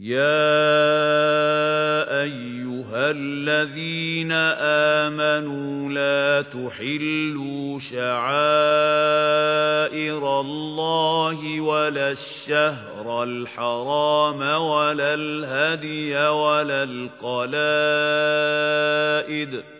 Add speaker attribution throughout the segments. Speaker 1: يَا أَيُّهَا الَّذِينَ آمَنُوا لَا تُحِلُّوا شَعَائِرَ اللَّهِ وَلَا الشَّهْرَ الْحَرَامَ وَلَا الْهَدْيَ وَلَا الْقَلَائِدَ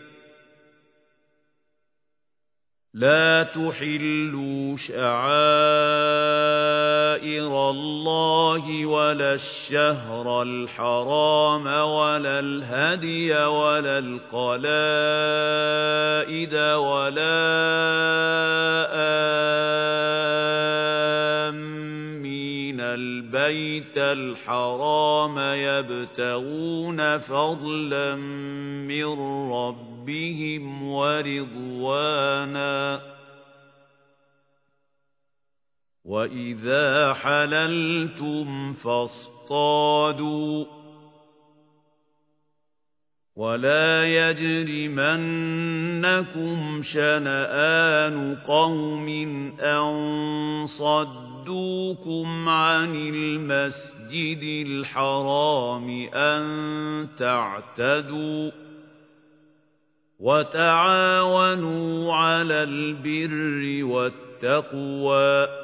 Speaker 1: لا تحلوا شعائر الله ولا الشهر الحرام ولا الهدي ولا القلائد ولا آم البيت الحرام يبتغون فضلا من ربهم ورضوانا وإذا حللتم فاصطادوا ولا يجرمنكم شنآن قوم أن صدوكم عن المسجد الحرام أن تعتدوا وتعاونوا على البر والتقوى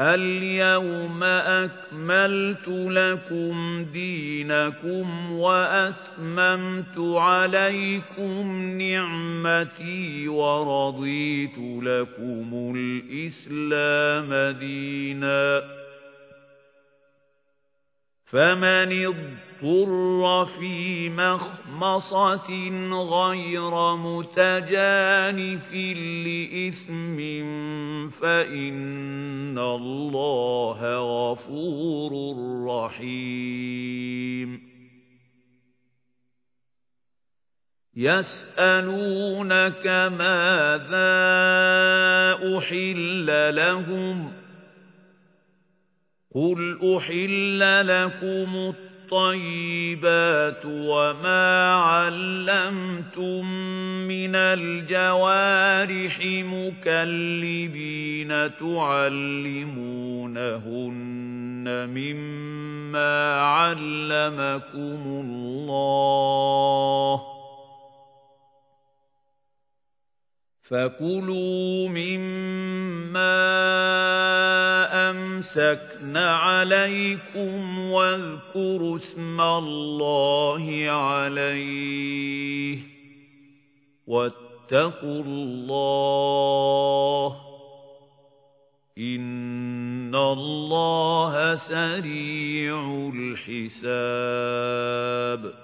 Speaker 1: اليوم أكملت لكم دينكم وأسممت عليكم نعمتي ورضيت لكم الإسلام دينا فمن اضطر فر فِي مَخْمَصَةٍ غَيْرَ مُتَجَانِفٍ لِإِثْمٍ فَإِنَّ اللَّهَ غَفُورٌ رَّحِيمٌ يَسْأَلُونَكَ مَاذَا أُحِلَّ لَهُمْ قُلْ أُحِلَّ لَكُمُ الطيبات وما علمتم من الجوارح مكلبين تعلمونهن مما علمكم الله فَكُلُوا مِمَّا أَمْسَكْنَ عَلَيْكُمْ وَاذْكُرُوا اسْمَ اللَّهِ عَلَيْهِ وَاتَّقُوا اللَّهَ إِنَّ اللَّهَ سَرِيعُ الْحِسَابِ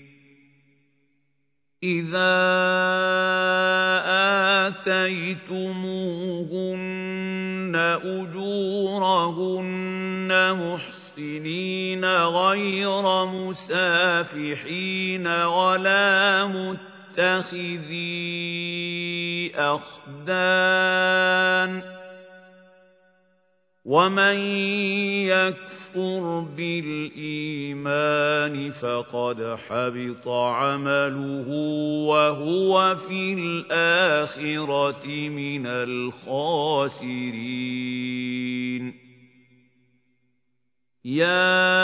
Speaker 1: إِذَا آتَيْتُمُوهُنَّ أُجُورَهُنَّ مُحْسِنِينَ غَيْرَ مُسَافِحِينَ وَلَا مُتَّخِذِي أَخْدَانٍ وَمَن يَكْفُرْ يَكْفُرْ بِالْإِيمَانِ فَقَدْ حَبِطَ عَمَلُهُ وَهُوَ فِي الْآخِرَةِ مِنَ الْخَاسِرِينَ يَا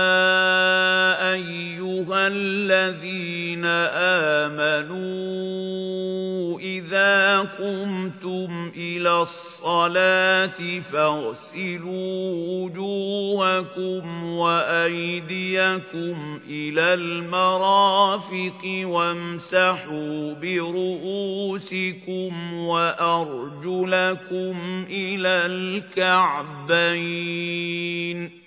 Speaker 1: أَيُّهَا الَّذِينَ آمَنُوا إِذَا قُمْتُمْ إِلَى الصَّلَاةِ فَاغْسِلُوا وُجُوهَكُمْ وَأَيْدِيَكُمْ إِلَى الْمَرَافِقِ وَامْسَحُوا بِرُؤُوسِكُمْ وَأَرْجُلَكُمْ إِلَى الْكَعْبَيْنِ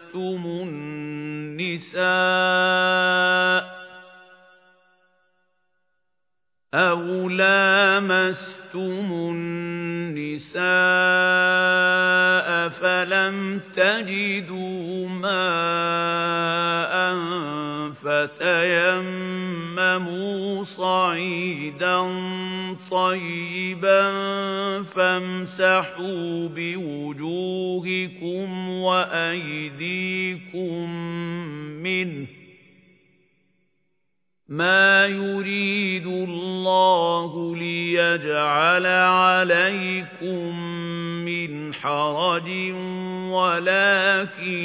Speaker 1: مَسَّتْهُمُ النِّسَاءُ أَوْ لَامَسْتُمُ النِّسَاءَ فَلَمْ تَجِدُوا مَاءً فتيمموا صعيدا طيبا فامسحوا بوجوهكم وأيديكم منه ما يريد الله ليجعل عليكم من حرج ولكن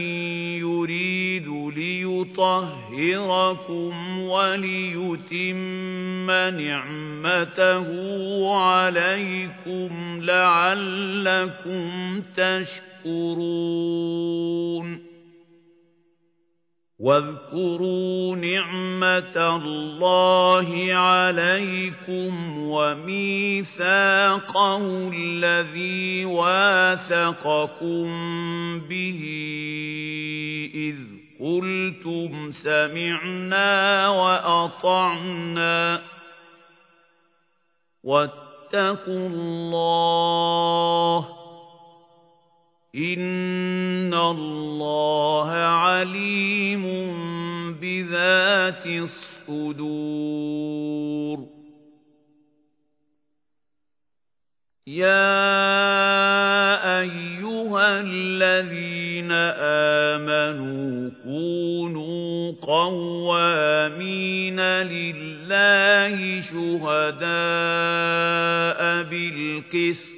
Speaker 1: يريد لِيُطَهِّرَكُمْ وَلِيُتِمَّ نِعْمَتَهُ عَلَيْكُمْ لَعَلَّكُمْ تَشْكُرُونَ واذكروا نعمة الله عليكم وميثاقه الذي واثقكم به إذ قُلْتُمْ سَمِعْنَا وَأَطَعْنَا وَاتَّقُوا اللَّهَ إِنَّ اللَّهَ عَلِيمٌ بِذَاتِ الصُّدُورِ يَا أَيُّهَا أَيُّهَا الَّذِينَ آمَنُوا كُونُوا قَوَّامِينَ لِلَّهِ شُهَدَاءَ بِالْقِسْطِ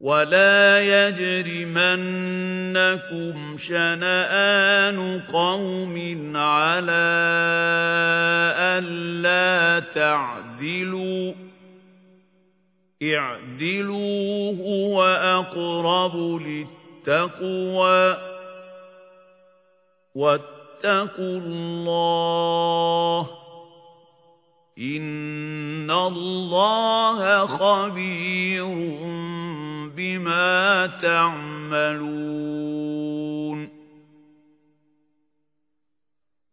Speaker 1: ولا يجرمنكم شنآن قوم على ألا تعدلوا اعدلوا هو أقرب للتقوى واتقوا الله إن الله خبير بما تعملون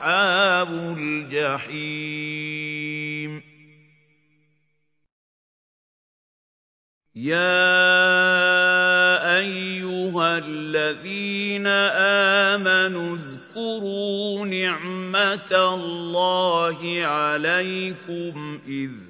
Speaker 1: أصحاب الجحيم يا أيها الذين آمنوا اذكروا نعمة الله عليكم إذ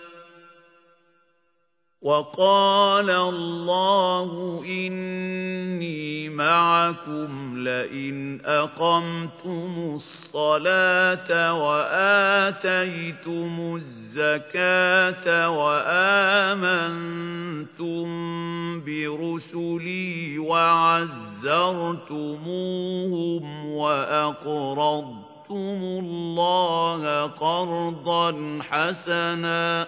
Speaker 1: وَقَالَ اللَّهُ إِنِّي مَعَكُمْ لَئِنْ أَقَمْتُمُ الصَّلَاةَ وَآتَيْتُمُ الزَّكَاةَ وَآمَنْتُمْ بِرُسُلِي وَعَزَّرْتُمُوهُمْ وَأَقْرَضْتُمُ اللَّهَ قَرْضًا حَسَنًا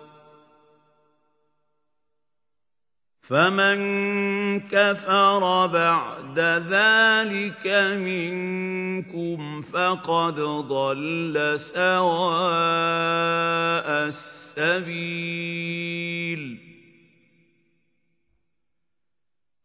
Speaker 1: فَمَن كَفَرَ بَعْدَ ذَلِكَ مِنكُمْ فَقَدْ ضَلَّ سَوَاءَ السَّبِيلِ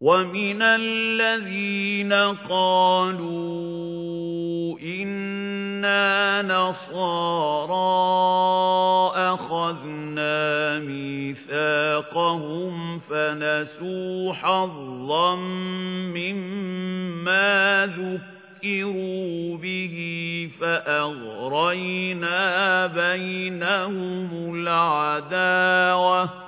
Speaker 1: وَمِنَ الَّذِينَ قَالُوا إِنَّا نَصَارَى أَخَذْنَا مِيثَاقَهُمْ فَنَسُوا حَظًّا مِّمَّا ذُكِّرُوا بِهِ فَأَغْرَيْنَا بَيْنَهُمُ الْعَدَاوَةَ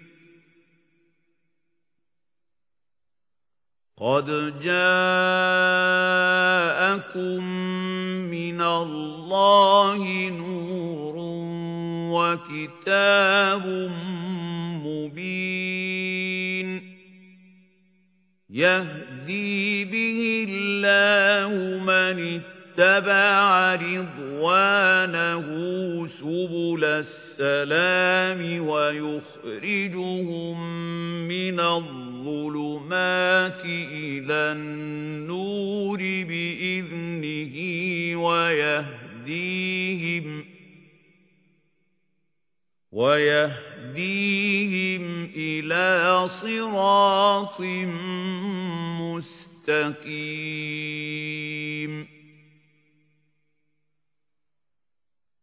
Speaker 1: قَدْ جَاءَكُمْ مِنَ اللَّهِ نُورٌ وَكِتَابٌ مُبِينٌ يَهْدِي بِهِ اللَّهُ مَنِ اتَّبَعَ اتَّبَعَ رِضْوَانَهُ سُبُلَ السَّلَامِ وَيُخْرِجُهُم مِّنَ الظُّلُمَاتِ إِلَى النُّورِ بِإِذْنِهِ وَيَهْدِيهِمْ وَيَهْدِيهِمْ إِلَى صِرَاطٍ مُّسْتَقِيمٍ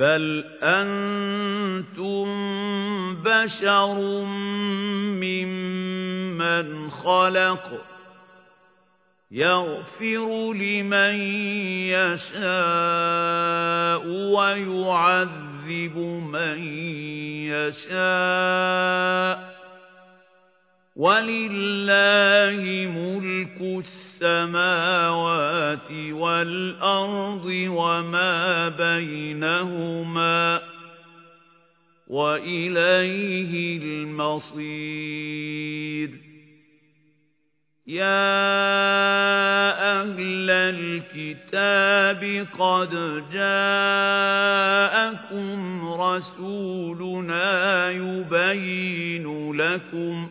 Speaker 1: بَلْ أَنْتُمْ بَشَرٌ مِّمَّنْ خَلَقَ يَغْفِرُ لِمَن يَشَاءُ وَيُعَذِّبُ مَن يَشَاءُ ولله ملك السماوات والأرض وما بينهما وإليه المصير يا أهل الكتاب قد جاءكم رسولنا يبين لكم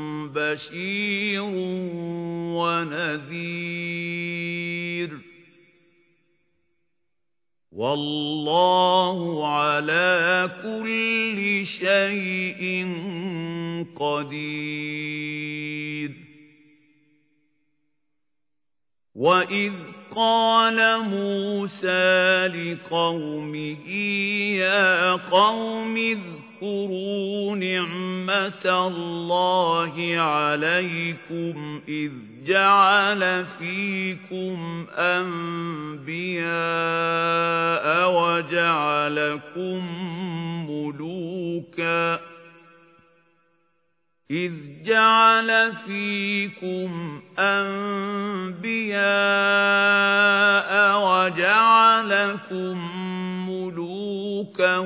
Speaker 1: بشير ونذير والله على كل شيء قدير وإذ قال موسى لقومه يا قوم اذكروا واذكروا نعمة الله عليكم إذ جعل فيكم أنبياء وجعلكم ملوكا إذ جعل فيكم أنبياء وجعلكم ملوكا سلوكا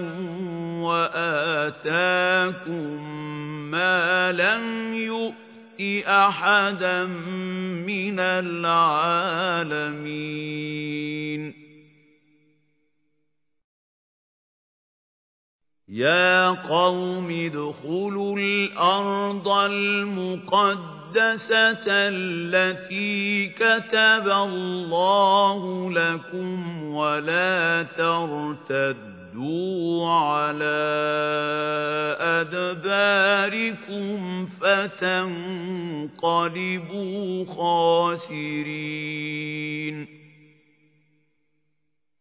Speaker 1: وآتاكم ما لم يؤت أحدا من العالمين يا قوم ادخلوا الأرض المقدسة المقدسة التي كتب الله لكم ولا ترتدوا على أدباركم فتنقلبوا خاسرين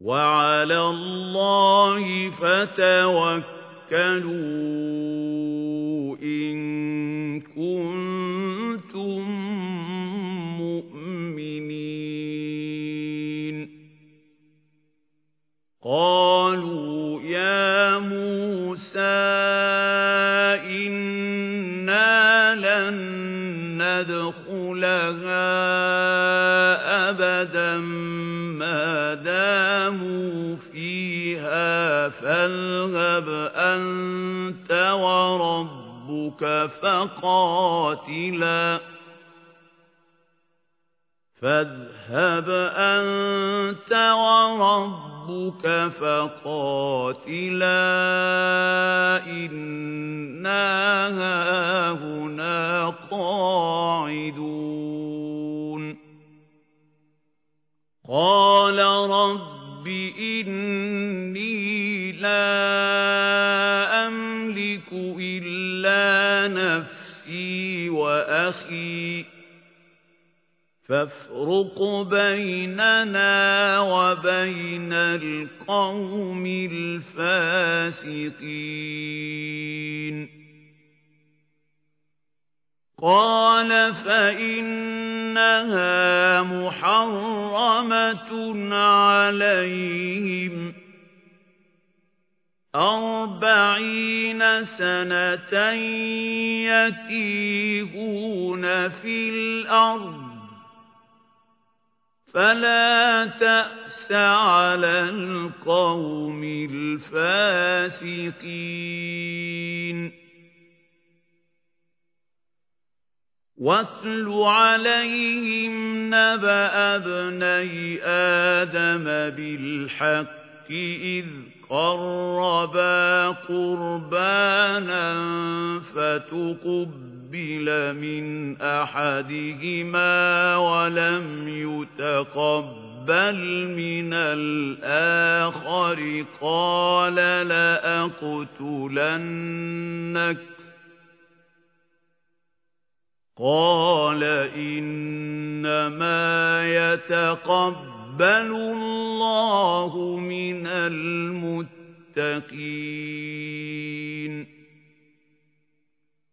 Speaker 1: وعلى الله فتوكلوا إن كنتم مؤمنين قالوا يا موسى إن إِنَّا لَن نَّدْخُلَهَا أَبَدًا مَا دَامُوا فِيهَا فَاذْهَبْ أَنتَ وَرَبُّكَ فَقَاتِلَا فَاذْهَبْ أَنتَ وَرَبُّكَ ربك فقاتلا إنا هاهنا قاعدون قال رب إني لا أملك إلا نفسي وأخي فافرق بيننا وبين القوم الفاسقين قال فإنها محرمة عليهم أربعين سنة يتيهون في الأرض فلا تأس على القوم الفاسقين واتل عليهم نبأ ابني آدم بالحق إذ قربا قربانا فتقبل تُقْبِلَ مِنْ أَحَدِهِمَا وَلَمْ يُتَقَبَّلْ مِنَ الْآخَرِ قَالَ لَأَقْتُلَنَّكَ قَالَ إِنَّمَا يَتَقَبَّلُ اللَّهُ مِنَ الْمُتَّقِينَ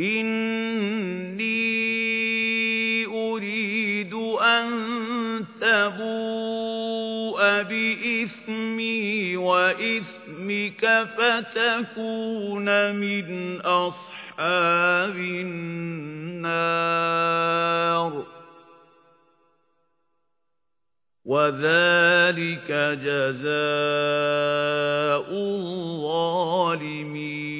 Speaker 1: إِنِّي أُرِيدُ أَن تَبُوءَ بِإِثْمِي وَإِثْمِكَ فَتَكُونَ مِنْ أَصْحَابِ النَّارِ وَذَلِكَ جَزَاءُ الظَّالِمِينَ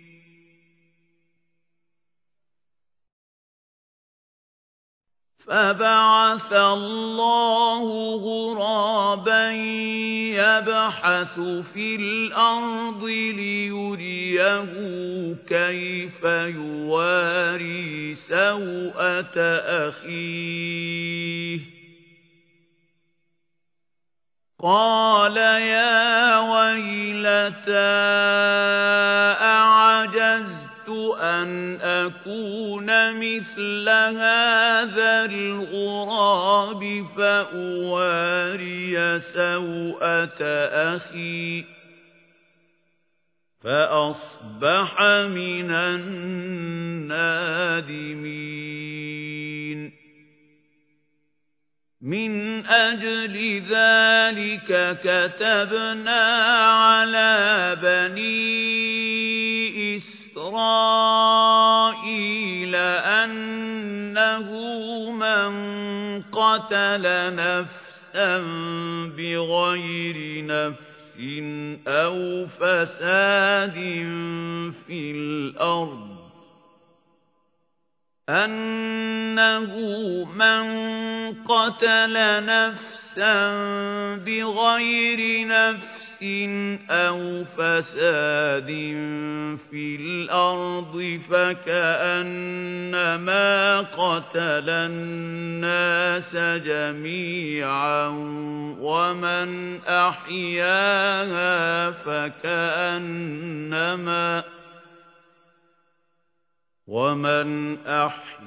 Speaker 1: فبعث الله غرابا يبحث في الأرض ليريه كيف يواري سوءة أخيه قال يا ويلتى أعجز أن أكون مثل هذا الغراب فأواري سوءة أخي فأصبح من النادمين من أجل ذلك كتبنا على بنين إِسْرَائِيلَ أَنَّهُ مَن قَتَلَ نَفْسًا بِغَيْرِ نَفْسٍ أَوْ فَسَادٍ فِي الْأَرْضِ أَنَّهُ مَن قَتَلَ نَفْسًا بِغَيْرِ نَفْسٍ أو فساد في الأرض فكأنما قتل الناس جميعا ومن أحياها فكأنما قتل ومن أحياها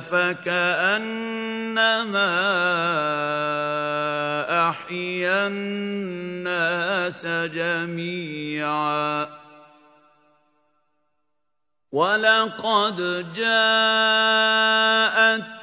Speaker 1: فكأنما أحيا الناس جميعا ولقد جاءت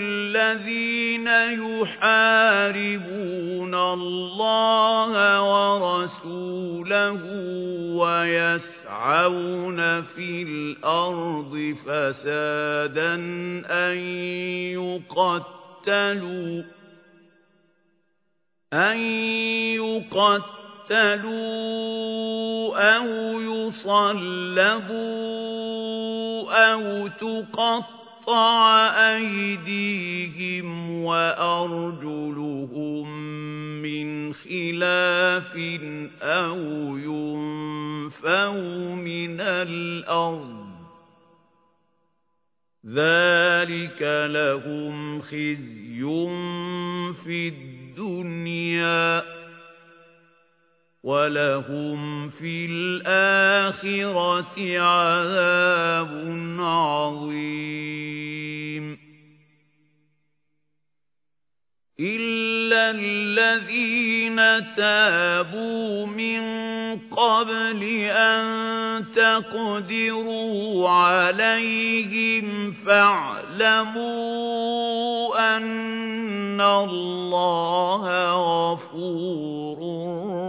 Speaker 1: الَّذِينَ يُحَارِبُونَ اللَّهَ وَرَسُولَهُ وَيَسْعَوْنَ فِي الْأَرْضِ فَسَادًا أَن يُقَتَّلُوا أَن يُقَتَّلُوا أَوْ يُصَلَّبُوا أَوْ تُقَتَّلُوا أَيْدِيهِمْ وَأَرْجُلُهُم مِّنْ خِلَافٍ أَوْ يُنفَوْا مِنَ الْأَرْضِ ذَلِكَ لَهُمْ خِزْيٌ فِي الدُّنْيَا وَلَهُمْ فِي الْآخِرَةِ عَذَابٌ عَظِيمٌ إِلَّا الَّذِينَ تَابُوا مِنْ قَبْلِ أَنْ تَقْدِرُوا عَلَيْهِمْ فَاعْلَمُوا أَنَّ اللَّهَ غَفُورٌ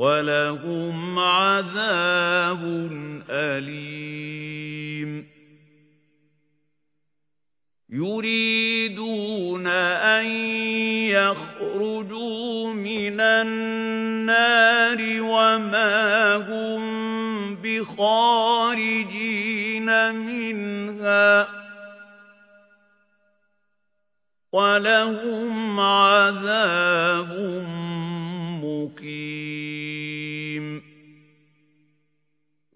Speaker 1: وَلَهُمْ عَذَابٌ أَلِيمٌ يُرِيدُونَ أَن يَخْرُجُوا مِنَ النَّارِ وَمَا هُمْ بِخَارِجِينَ مِنْهَا وَلَهُمْ عَذَابٌ مُقِيمٌ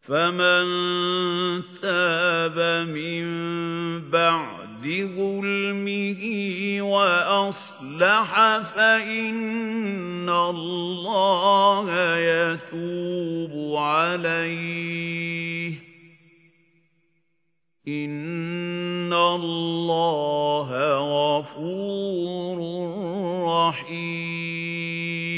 Speaker 1: فَمَن تَابَ مِن بَعْدِ ظُلْمِهِ وَأَصْلَحَ فَإِنَّ اللَّهَ يَتُوبُ عَلَيْهِ إِنَّ اللَّهَ غَفُورٌ رَّحِيمٌ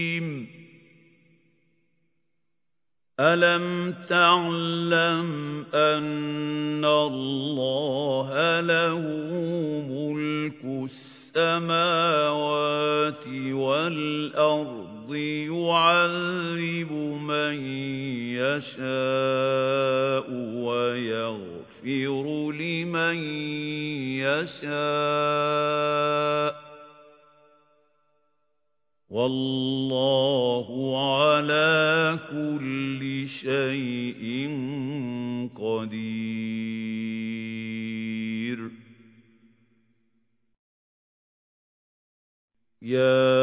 Speaker 1: أَلَمْ تَعْلَمْ أَنَّ اللَّهَ لَهُ مُلْكُ السَّمَاوَاتِ وَالْأَرْضِ يُعَذِّبُ مَن يَشَاءُ وَيَغْفِرُ لِمَن يَشَاءُ وَاللَّهُ عَلَى كُلِّ شَيْءٍ قَدِيرٌ يَا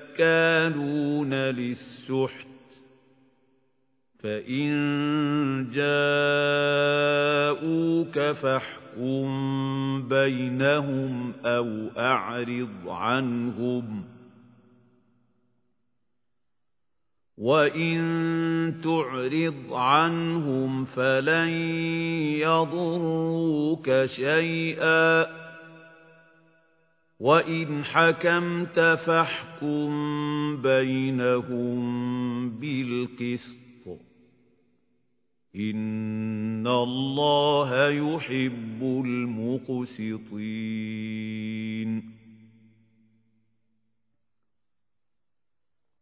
Speaker 1: أَكَّالُونَ لِلسُّحْتِ فَإِن جَاءُوكَ فَاحْكُم بَيْنَهُمْ أَوْ أَعْرِضْ عَنْهُمْ وَإِن تُعْرِضْ عَنْهُمْ فَلَن يَضُرُّوكَ شَيْئًا وَإِنْ حَكَمْتَ فَاحْكُم بَيْنَهُم بِالْقِسْطِ إِنَّ اللَّهَ يُحِبُّ الْمُقْسِطِينَ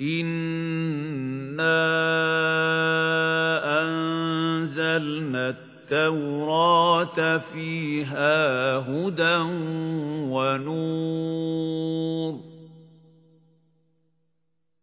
Speaker 1: إِنَّا أَنزَلْنَا التَّوْرَاةَ فِيهَا هُدًى وَنُورٌ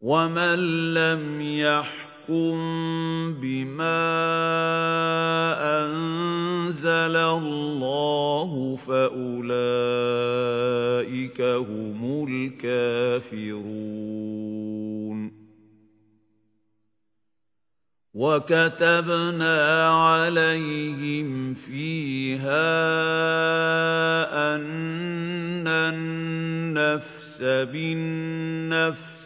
Speaker 1: وَمَن لَّمْ يَحْكُم بِمَا أَنزَلَ اللَّهُ فَأُولَٰئِكَ هُمُ الْكَافِرُونَ وَكَتَبْنَا عَلَيْهِمْ فِيهَا أَنَّ النَّفْسَ بِالنَّفْسِ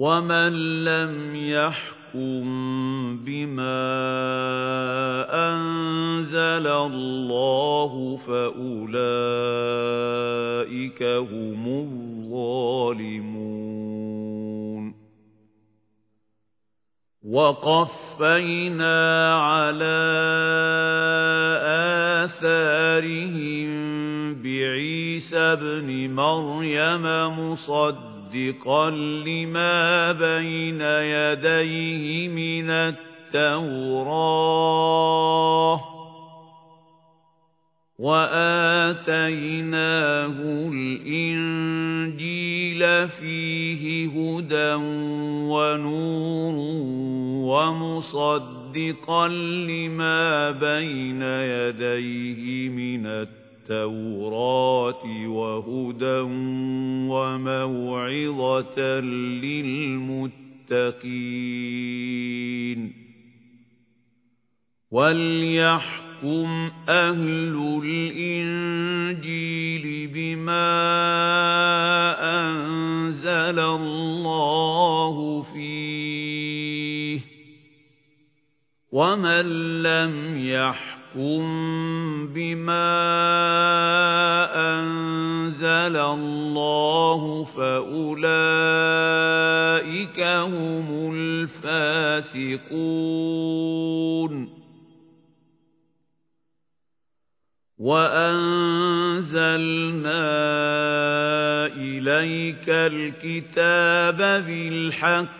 Speaker 1: ومن لم يحكم بما أنزل الله فأولئك هم الظالمون وقفينا على آثارهم بعيسى ابن مريم مصدقا مصدقا لما بين يديه من التوراة وآتيناه الإنجيل فيه هدى ونور ومصدقا لما بين يديه من التوراة التَّوْرَاةِ وَهُدًى وَمَوْعِظَةً لِّلْمُتَّقِينَ وَلْيَحْكُمْ أَهْلُ الْإِنجِيلِ بِمَا أَنزَلَ اللَّهُ فِيهِ وَمَن لَّمْ يَحْكُم يَحْكُم بِمَا أَنزَلَ اللَّهُ فَأُولَئِكَ هُمُ الْفَاسِقُونَ وَأَنزَلْنَا إِلَيْكَ الْكِتَابَ بِالْحَقِّ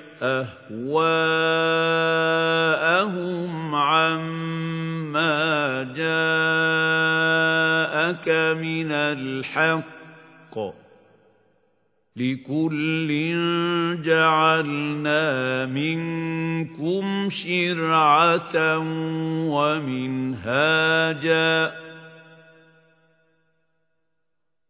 Speaker 1: أَهْوَاءَهُمْ عَمَّا جَاءَكَ مِنَ الْحَقِّ لِكُلٍّ جَعَلْنَا مِنكُمْ شِرْعَةً وَمِنْهَاجًا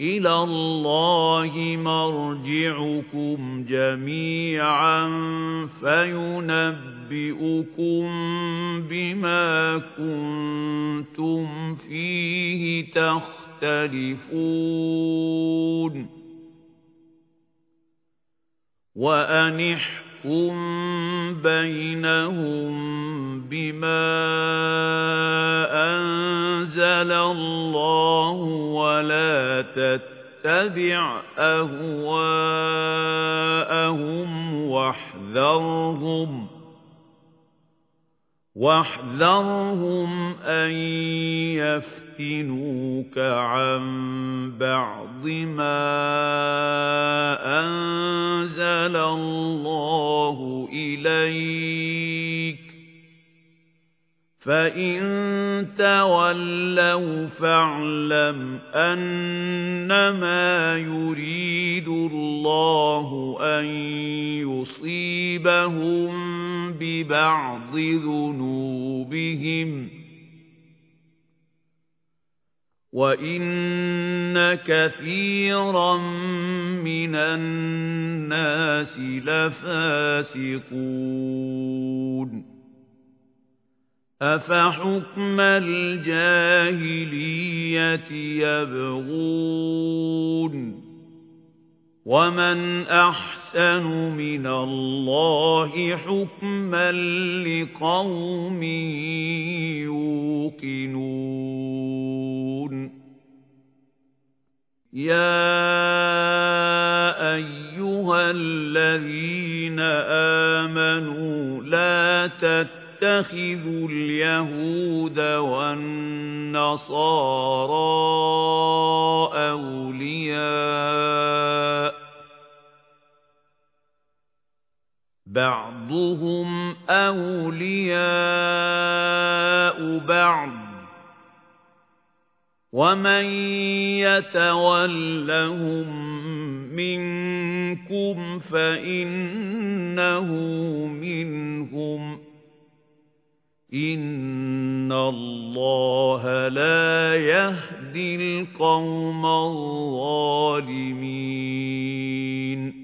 Speaker 1: إِلَى اللَّهِ مَرْجِعُكُمْ جَمِيعًا فَيُنَبِّئُكُم بِمَا كُنتُمْ فِيهِ تَخْتَلِفُونَ وأنحكم يَحْكُم بَيْنَهُم بِمَا أَنزَلَ اللَّهُ وَلَا تَتَّبِعْ أَهْوَاءَهُمْ وَاحْذَرْهُمْ واحذرهم أن يفتنوك عن بعض ما أنزل الله إليك فَإِن تَوَلَّوْا فَاعْلَمْ أَنَّمَا يُرِيدُ اللَّهُ أَن يُصِيبَهُم بِبَعْضِ ذُنُوبِهِمْ وَإِنَّ كَثِيرًا مِنَ النَّاسِ لَفَاسِقُونَ أفحكم الجاهلية يبغون ومن أحسن من الله حكما لقوم يوقنون يا أيها الذين آمنوا لا تتقوا يتخذ اليهود والنصارى أولياء بعضهم أولياء بعض ومن يتولهم منكم فإنه منهم إِنَّ اللَّهَ لَا يَهْدِي الْقَوْمَ الظَّالِمِينَ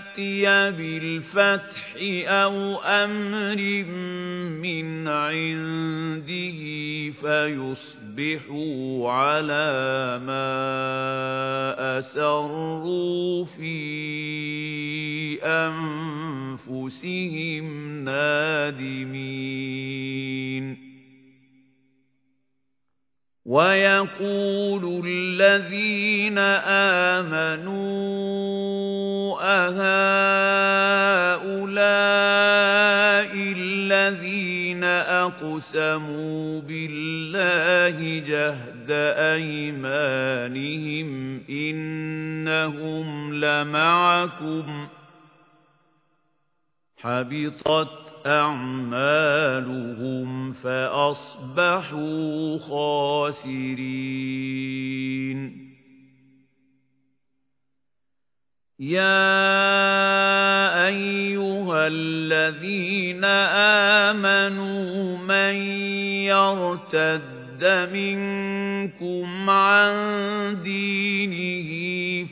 Speaker 1: يأتي بالفتح أو أمر من عنده فيصبحوا على ما أسروا في أنفسهم نادمين وَيَقُولُ الَّذِينَ آمَنُوا أَهَؤُلَاءِ الَّذِينَ أَقْسَمُوا بِاللَّهِ جَهْدَ أَيْمَانِهِمْ إِنَّهُمْ لَمَعَكُمْ حَبِطَتْ أعمالهم فأصبحوا خاسرين يا أيها الذين آمنوا من يرتد منكم عن دينه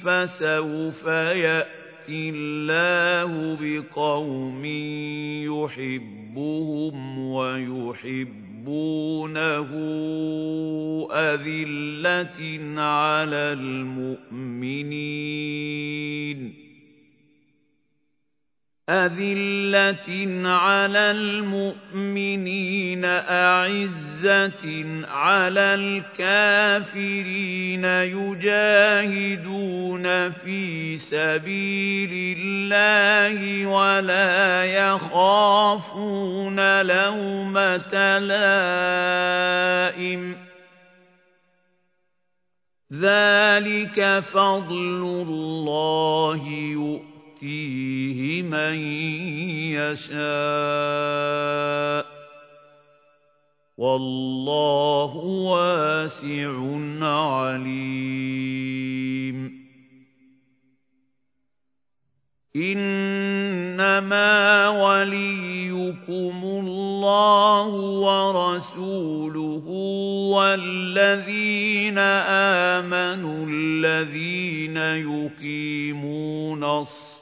Speaker 1: فسوف يأتي يَأْتِ اللَّهُ بِقَوْمٍ يُحِبُّهُمْ وَيُحِبُّونَهُ أَذِلَّةٍ عَلَى الْمُؤْمِنِينَ أذلة على المؤمنين أعزة على الكافرين يجاهدون في سبيل الله ولا يخافون لومة لائم ذلك فضل الله يؤمن يؤتيه من يشاء والله واسع عليم إنما وليكم الله ورسوله والذين آمنوا الذين يقيمون الصلاة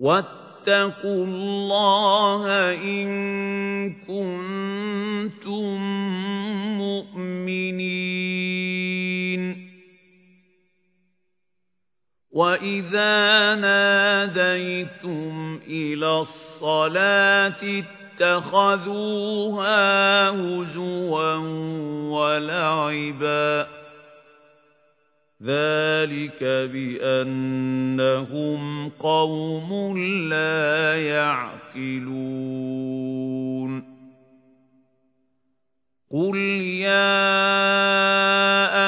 Speaker 1: واتقوا الله إن كنتم مؤمنين وإذا ناديتم إلى الصلاة اتخذوها هزوا ولعباً ذَلِكَ بِأَنَّهُمْ قَوْمٌ لَّا يَعْقِلُونَ قُلْ يَا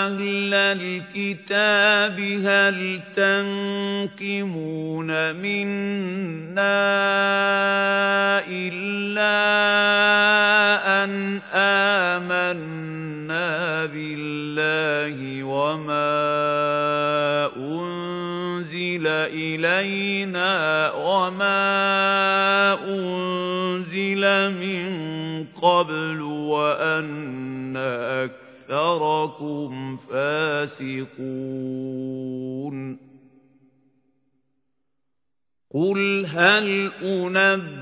Speaker 1: أَهْلَ الْكِتَابِ هَلْ تَنقِمُونَ مِنَّا إِلَّا أَن آمَنَّا بِاللَّهِ وَمَا إِلَيْنَا وَمَا أُنْزِلَ مِنْ قَبْلُ وَأَنَّ أَكْثَرَكُمْ فَاسِقُونَ قُلْ هَلْ أُنَبِّئُكُمْ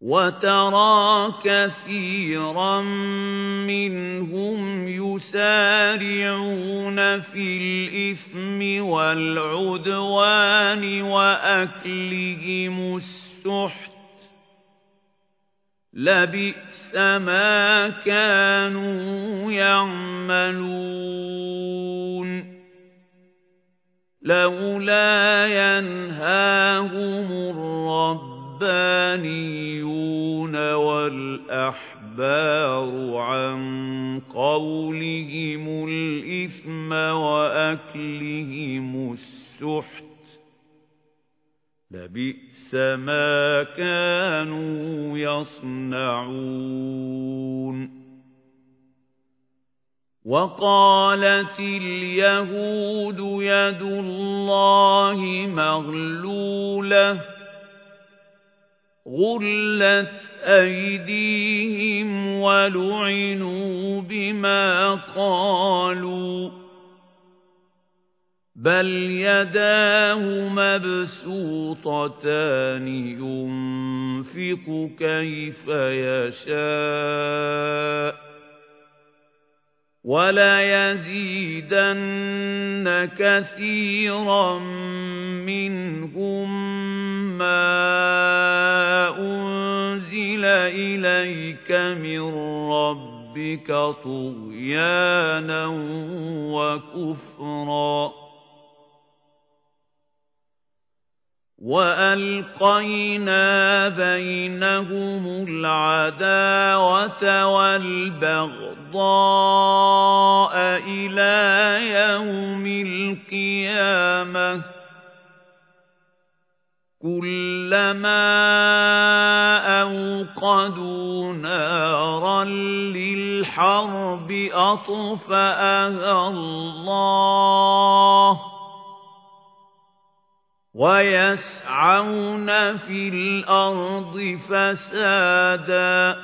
Speaker 1: وترى كثيرا منهم يسارعون في الإثم والعدوان وأكلهم السحت لبئس ما كانوا يعملون لولا ينهاهم الرب الرَّبَّانِيُّونَ وَالْأَحْبَارُ عَن قَوْلِهِمُ الْإِثْمَ وَأَكْلِهِمُ السُّحْتَ لَبِئْسَ مَا كَانُوا يَصْنَعُونَ وَقَالَتِ الْيَهُودُ يَدُ اللَّهِ مَغْلُولَةٌ غُلَّتْ أَيْدِيهِمْ وَلُعِنُوا بِمَا قَالُوا بَلْ يَدَاهُ مَبْسُوطَتَانِ يُنْفِقُ كَيْفَ يَشَاءُ وَلَيَزِيدَنَّ كَثِيرًا مِنْهُمْ مَا أُنْزِلَ إِلَيْكَ مِنْ رَبِّكَ طُغْيَانًا وَكُفْرًا وَأَلْقَيْنَا بَيْنَهُمُ الْعَدَاوَةَ وَالْبَغْضَاءَ إِلَى يَوْمِ الْقِيَامَةِ كُلَّمَا أَوْقَدُوا نَارًا لِلْحَرْبِ أَطْفَأَهَا اللَّهُ وَيَسْعَوْنَ فِي الْأَرْضِ فَسَادًا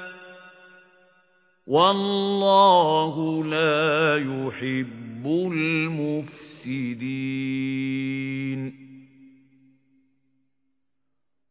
Speaker 1: وَاللَّهُ لَا يُحِبُّ الْمُفْسِدِينَ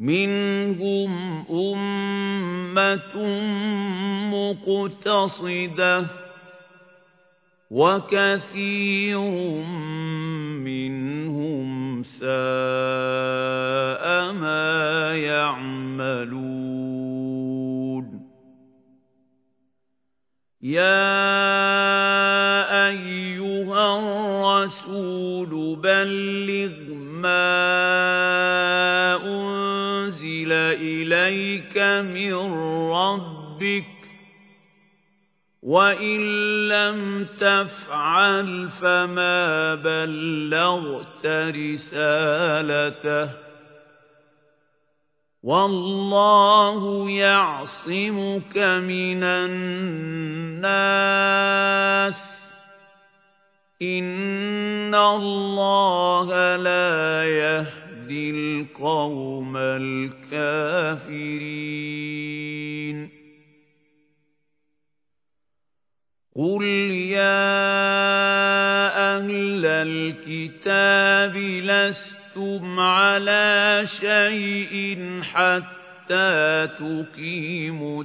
Speaker 1: منهم أمة مقتصدة وكثير منهم ساء ما يعملون يا أيها الرسول بلغ ما إليك من ربك وإن لم تفعل فما بلغت رسالته والله يعصمك من الناس إن الله لا يهدي يهدي القوم الكافرين قل يا أهل الكتاب لستم على شيء حتى تقيموا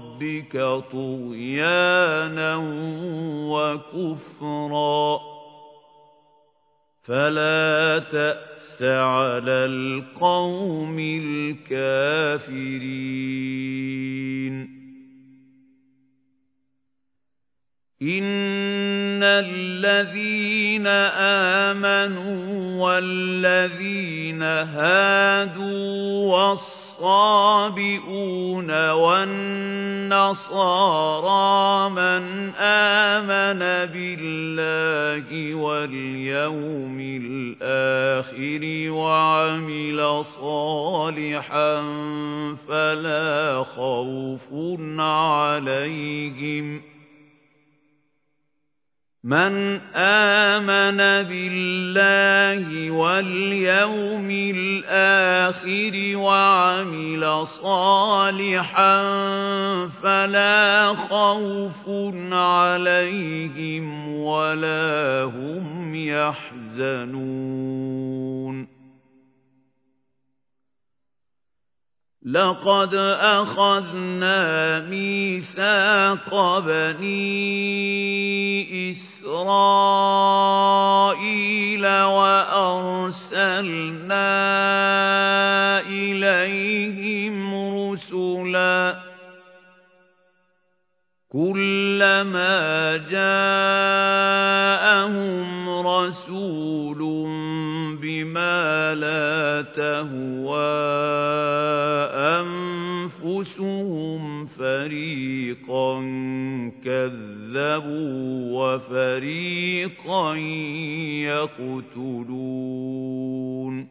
Speaker 1: ربك طغيانا وكفرا فلا تأس على القوم الكافرين إن الذين آمنوا والذين هادوا والصالحين الصابئون والنصارى من آمن بالله واليوم الآخر وعمل صالحا فلا خوف عليهم مَنْ آمَنَ بِاللَّهِ وَالْيَوْمِ الْآخِرِ وَعَمِلَ صَالِحًا فَلَا خَوْفٌ عَلَيْهِمْ وَلَا هُمْ يَحْزَنُونَ لقد أخذنا ميثاق بني إسرائيل وأرسلنا إليهم رسلا كلما جاءهم رسول فَلَا تَهْوَى أَنفُسُهُمْ فَرِيقًا كَذَّبُوا وَفَرِيقًا يَقْتُلُونَ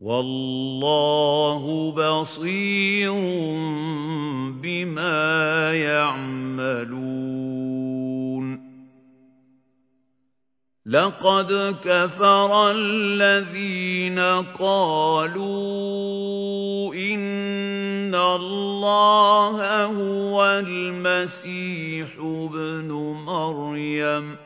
Speaker 1: والله بصير بما يعملون لقد كفر الذين قالوا إن الله هو المسيح ابن مريم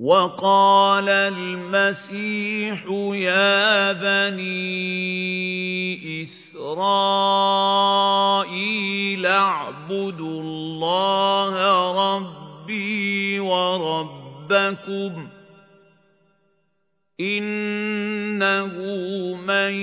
Speaker 1: وقال المسيح يا بني إسرائيل اعبدوا الله ربي وربكم إنه من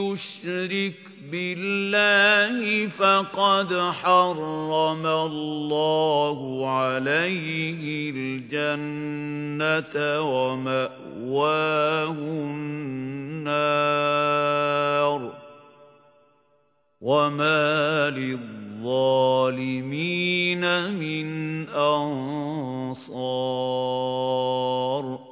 Speaker 1: يشرك بالله فقد حرم الله عليه الجنة ومأواه النار وما للظالمين من أنصار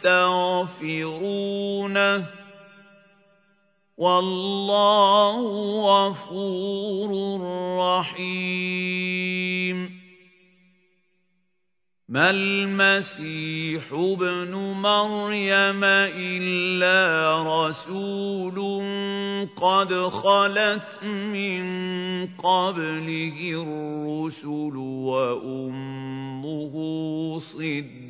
Speaker 1: يَسْتَغْفِرُونَ والله غفور رحيم ما المسيح ابن مريم إلا رسول قد خلت من قبله الرسل وأمه صدق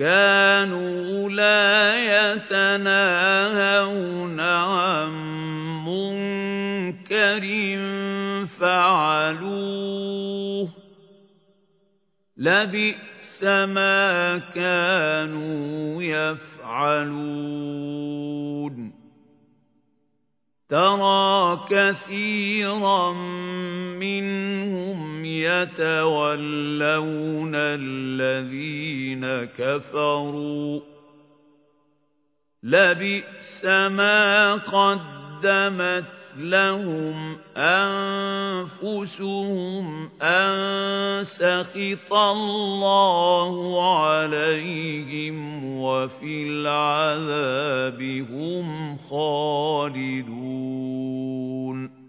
Speaker 1: كانوا لا يتناهون عن منكر فعلوه لبئس ما كانوا يفعلون ترى كثيرا منهم يتولون الذين كفروا لبئس ما قدمت لهم أَنفُسُهُمْ أَن سَخِطَ اللَّهُ عَلَيْهِمْ وَفِي الْعَذَابِ هُمْ خَالِدُونَ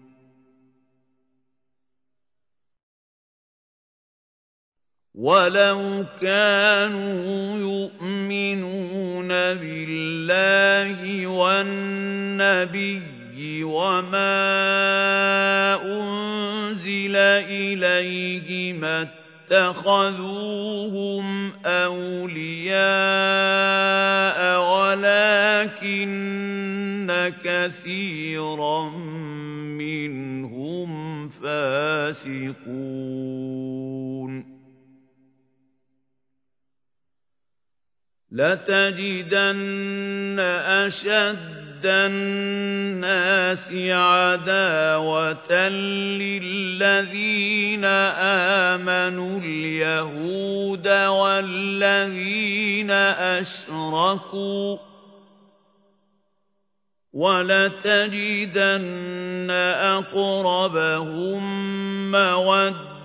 Speaker 1: وَلَوْ كَانُوا يُؤْمِنُونَ بِاللَّهِ وَالنَّبِيِّ وما أنزل إليه ما اتخذوهم أولياء ولكن كثيرا منهم فاسقون لتجدن أشد أَشَدَّ النَّاسِ عَدَاوَةً لِلَّذِينَ آمَنُوا الْيَهُودَ وَالَّذِينَ أَشْرَكُوا وَلَتَجِدَنَّ أَقْرَبَهُم مَّوَدَّةً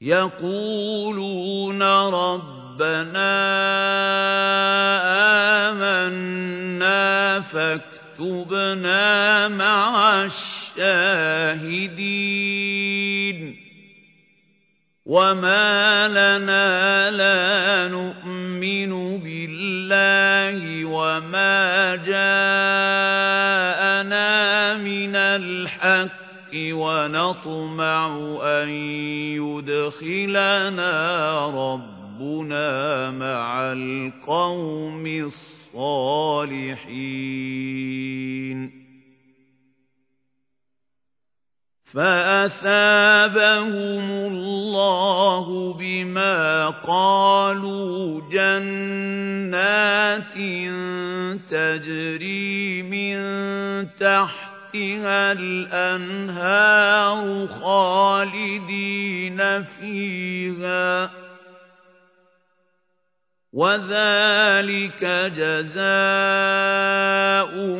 Speaker 1: يقولون ربنا آمنا فاكتبنا مع الشاهدين وما لنا لا نؤمن بالله وما جاءنا من الحق الْحَقِّ وَنَطْمَعُ أَن يُدْخِلَنَا رَبُّنَا مَعَ الْقَوْمِ الصَّالِحِينَ فَأَثَابَهُمُ اللَّهُ بِمَا قَالُوا جَنَّاتٍ تَجْرِي مِن تحت تحتها الأنهار خالدين فيها وذلك جزاء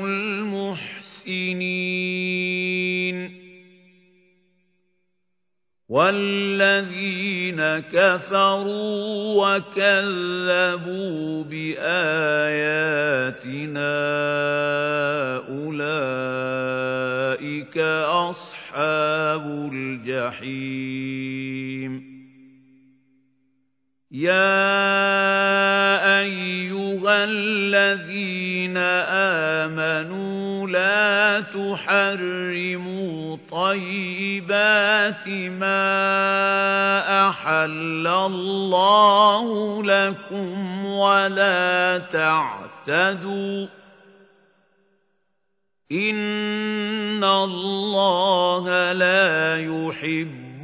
Speaker 1: المحسنين وَالَّذِينَ كَفَرُوا وَكَذَّبُوا بِآيَاتِنَا أُولَئِكَ أَصْحَابُ الْجَحِيمِ يَا أَيُّهَا الَّذِينَ آمَنُوا لَا تُحَرِّمُوا طَيِّبَاتِ مَا أَحَلَّ اللَّهُ لَكُمْ وَلَا تَعْتَدُوا إِنَّ اللَّهَ لَا يُحِبُّ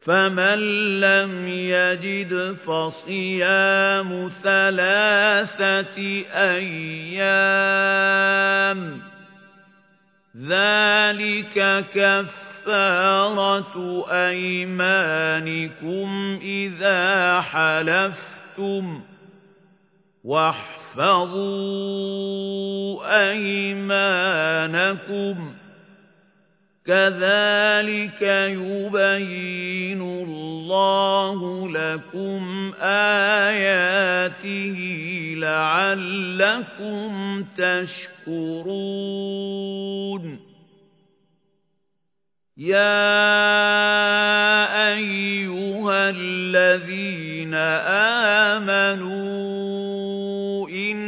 Speaker 1: فَمَن لَّمْ يَجِدْ فَصِيَامُ ثَلَاثَةِ أَيَّامٍ ذَلِكَ كَفَّارَةُ أَيْمَانِكُمْ إِذَا حَلَفْتُمْ وَاحْفَظُوا أَيْمَانَكُمْ ۗ كَذَلِكَ يُبَيِّنُ اللَّهُ لَكُمْ آيَاتِهِ لَعَلَّكُمْ تَشْكُرُونَ يَا أَيُّهَا الَّذِينَ آمَنُوا إِنَّ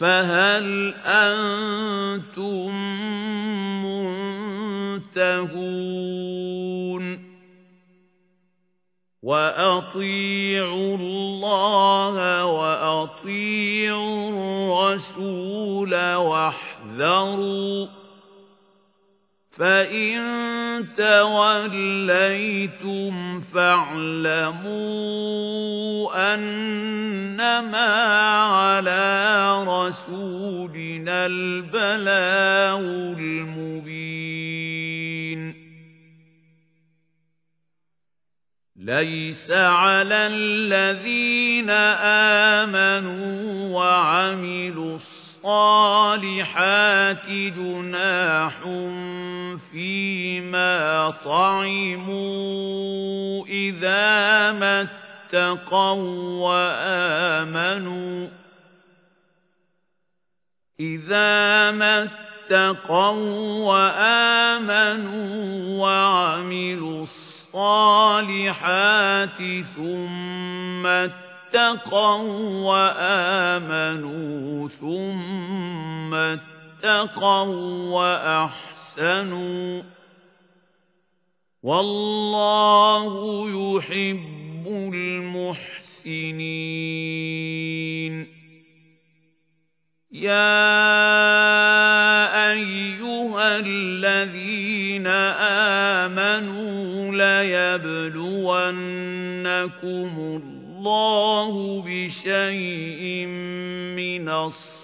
Speaker 1: فهل أنتم منتهون وأطيعوا الله وأطيعوا الرسول واحذروا فَإِن تَوَلَّيْتُمْ فَاعْلَمُوا أَنَّمَا عَلَى رَسُولِنَا الْبَلَاغُ الْمُبِينُ لَيْسَ عَلَى الَّذِينَ آمَنُوا وَعَمِلُوا الصَّالِحَاتِ جُنَاحٌ فيما طعموا إذا ما اتقوا وآمنوا إذا وآمنوا وعملوا الصالحات ثم اتقوا وآمنوا ثم اتقوا وأحسنوا أحسنوا والله يحب المحسنين يا أيها الذين آمنوا ليبلونكم الله بشيء من الصلاة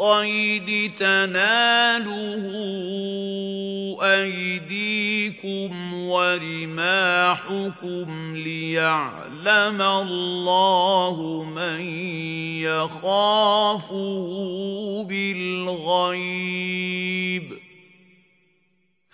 Speaker 1: الصيد تناله أيديكم ورماحكم ليعلم الله من يخافه بالغيب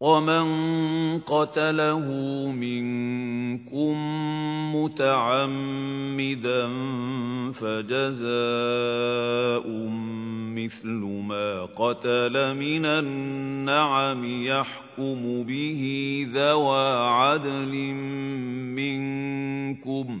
Speaker 1: وَمَن قَتَلَهُ مِنكُم مُّتَعَمِّدًا فَجَزَاءٌ مِّثْلُ مَا قَتَلَ مِنَ النَّعَمِ يَحْكُمُ بِهِ ذَوَى عَدْلٍ مِّنكُمْ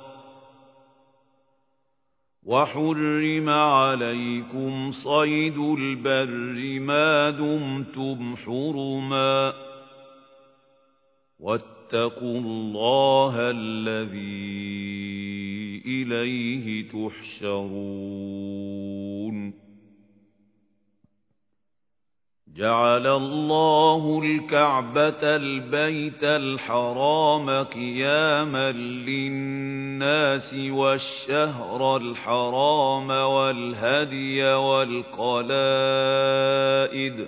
Speaker 1: وَحُرِّمَ عَلَيْكُمْ صَيْدُ الْبَرِّ مَا دُمْتُمْ حُرُمًا وَاتَّقُوا اللَّهَ الَّذِي إِلَيْهِ تُحْشَرُونَ جَعَلَ اللَّهُ الْكَعْبَةَ الْبَيْتَ الْحَرَامَ قِيَامًا لِلنَّاسِ الناس والشهر الحرام والهدي والقلائد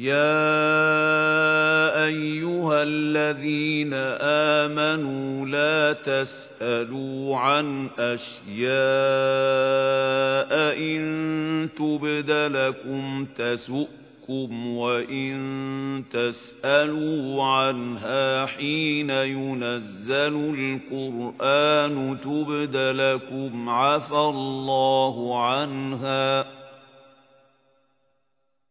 Speaker 1: يَا أَيُّهَا الَّذِينَ آمَنُوا لَا تَسْأَلُوا عَن أَشْيَاءَ إِن تُبْدَ لَكُمْ تَسُؤْكُمْ وَإِن تَسْأَلُوا عَنْهَا حِينَ يُنَزَّلُ الْقُرْآنُ تُبْدَ لَكُمْ عَفَا اللَّهُ عَنْهَا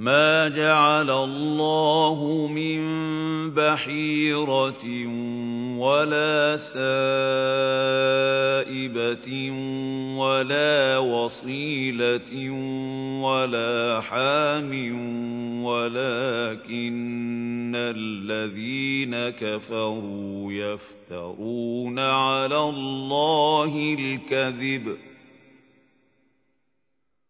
Speaker 1: مَا جَعَلَ اللَّهُ مِن بَحِيرَةٍ وَلَا سَائِبَةٍ وَلَا وَصِيلَةٍ وَلَا حَامٍ وَلَكِنَّ الَّذِينَ كَفَرُوا يَفْتَرُونَ عَلَى اللَّهِ الْكَذِبَ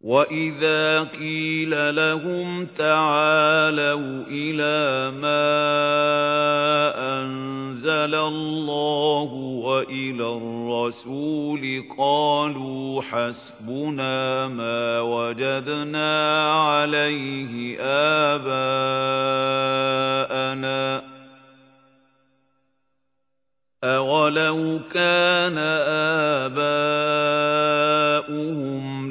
Speaker 1: وَإِذَا قِيلَ لَهُمْ تَعَالَوْا إِلَى مَا أَنزَلَ اللَّهُ وَإِلَى الرَّسُولِ قَالُوا حَسْبُنَا مَا وَجَدْنَا عَلَيْهِ آبَاءَنَا أَوَلَوْ كَانَ آبَاؤُهُمْ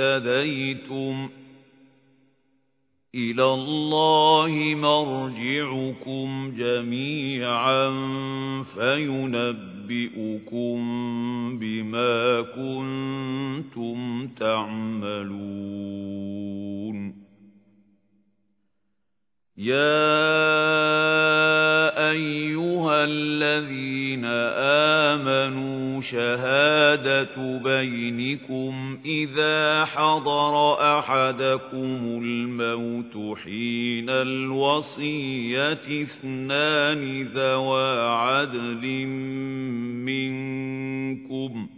Speaker 1: اهتديتم إلى الله مرجعكم جميعا فينبئكم بما كنتم تعملون يَا أَيُّهَا الَّذِينَ آمَنُوا شَهَادَةُ بَيْنِكُمْ إِذَا حَضَرَ أَحَدَكُمُ الْمَوْتُ حِينَ الْوَصِيَّةِ اثْنَانِ ذَوَا عَدْلٍ مِّنكُمْ ۖ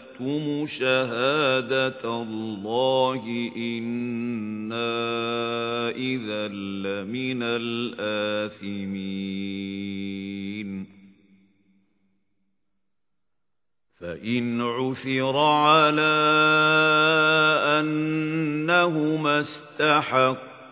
Speaker 1: لكم شهادة الله إنا إذا لمن الآثمين فإن عثر على أنهما استحقوا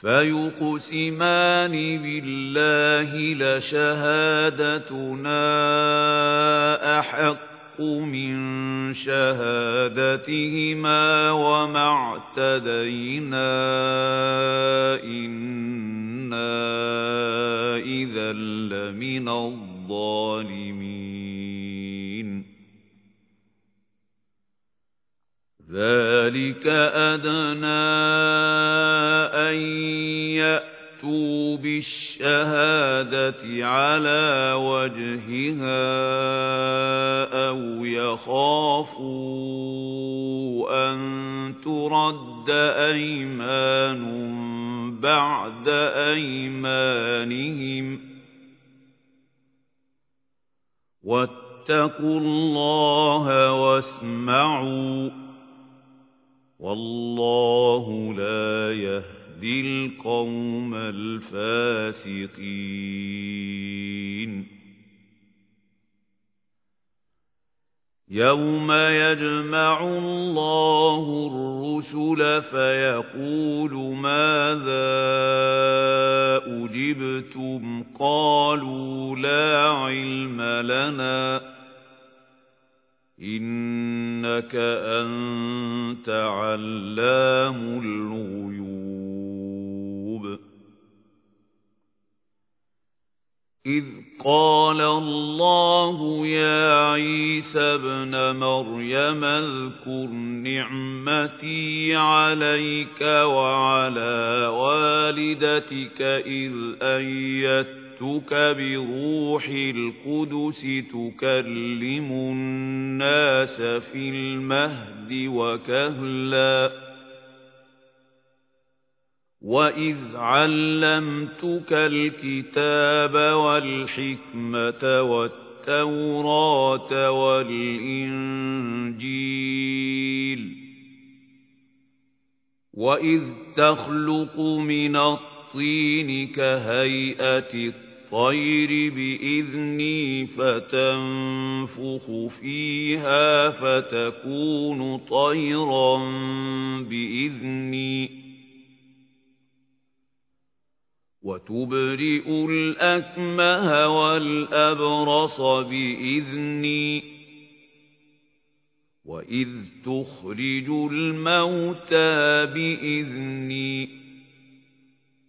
Speaker 1: فيقسمان بالله لشهادتنا أحق من شهادتهما وما اعتدينا إنا إذا لمن الظالمين ذَلِكَ أَدْنَى أَن يَأْتُوا بِالشَّهَادَةِ عَلَى وَجْهِهَا أَوْ يَخَافُوا أَن تُرَدَّ أَيْمَانٌ بَعْدَ أَيْمَانِهِمْ وَاتَّقُوا اللَّهَ وَاسْمَعُوا والله لا يهدي القوم الفاسقين يوم يجمع الله الرسل فيقول ماذا أجبتم قالوا لا علم لنا إِنَّكَ أَنْتَ عَلَّامُ الْغُيُوبِ إِذْ قَالَ اللَّهُ يَا عِيسَى ابْنَ مَرْيَمَ اذْكُرْ نِعْمَتِي عَلَيْكَ وَعَلَى وَالِدَتِكَ إِذْ أيت جئتك بروح القدس تكلم الناس في المهد وكهلا وإذ علمتك الكتاب والحكمة والتوراة والإنجيل وإذ تخلق من الطين كهيئة الطين الطير بإذني فتنفخ فيها فتكون طيرا بإذني وتبرئ الأكمه والأبرص بإذني وَإِذْ تُخْرِجُ الْمَوْتَى بِإِذْنِي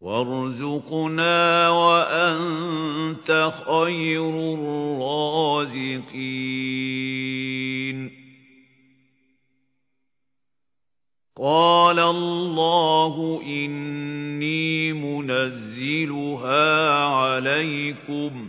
Speaker 1: وارزقنا وأنت خير الرازقين قال الله إني منزلها عليكم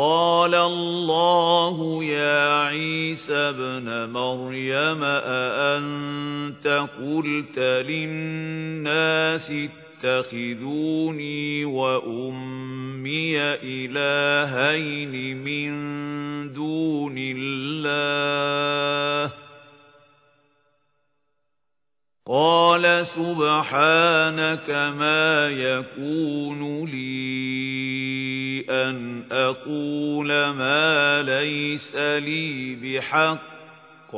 Speaker 1: قال الله يا عيسى ابْنَ مريم أأنت قلت للناس اتخذوني وأمي إلهين من دون الله قال سبحانك ما يكون لي أن أقول ما ليس لي بحق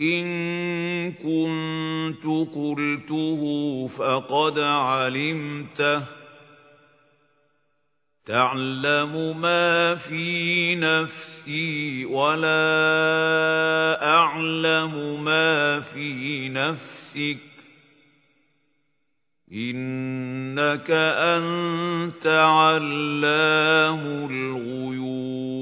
Speaker 1: إن كنت قلته فقد علمته تَعْلَمُ مَا فِي نَفْسِي وَلَا أَعْلَمُ مَا فِي نَفْسِكَ إِنَّكَ أَنْتَ عَلَّامُ الْغُيُوبِ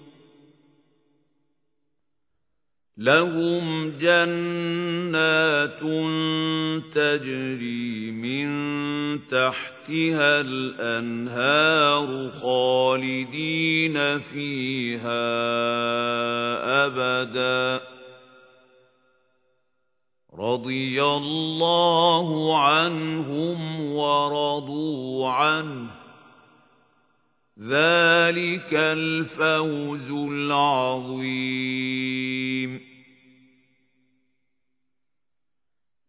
Speaker 1: لَهُمْ جَنَّاتٌ تَجْرِي مِنْ تَحْتِهَا الْأَنْهَارُ خَالِدِينَ فِيهَا أَبَدًا رَضِيَ اللَّهُ عَنْهُمْ وَرَضُوا عَنْهُ ذَلِكَ الْفَوْزُ الْعَظِيمُ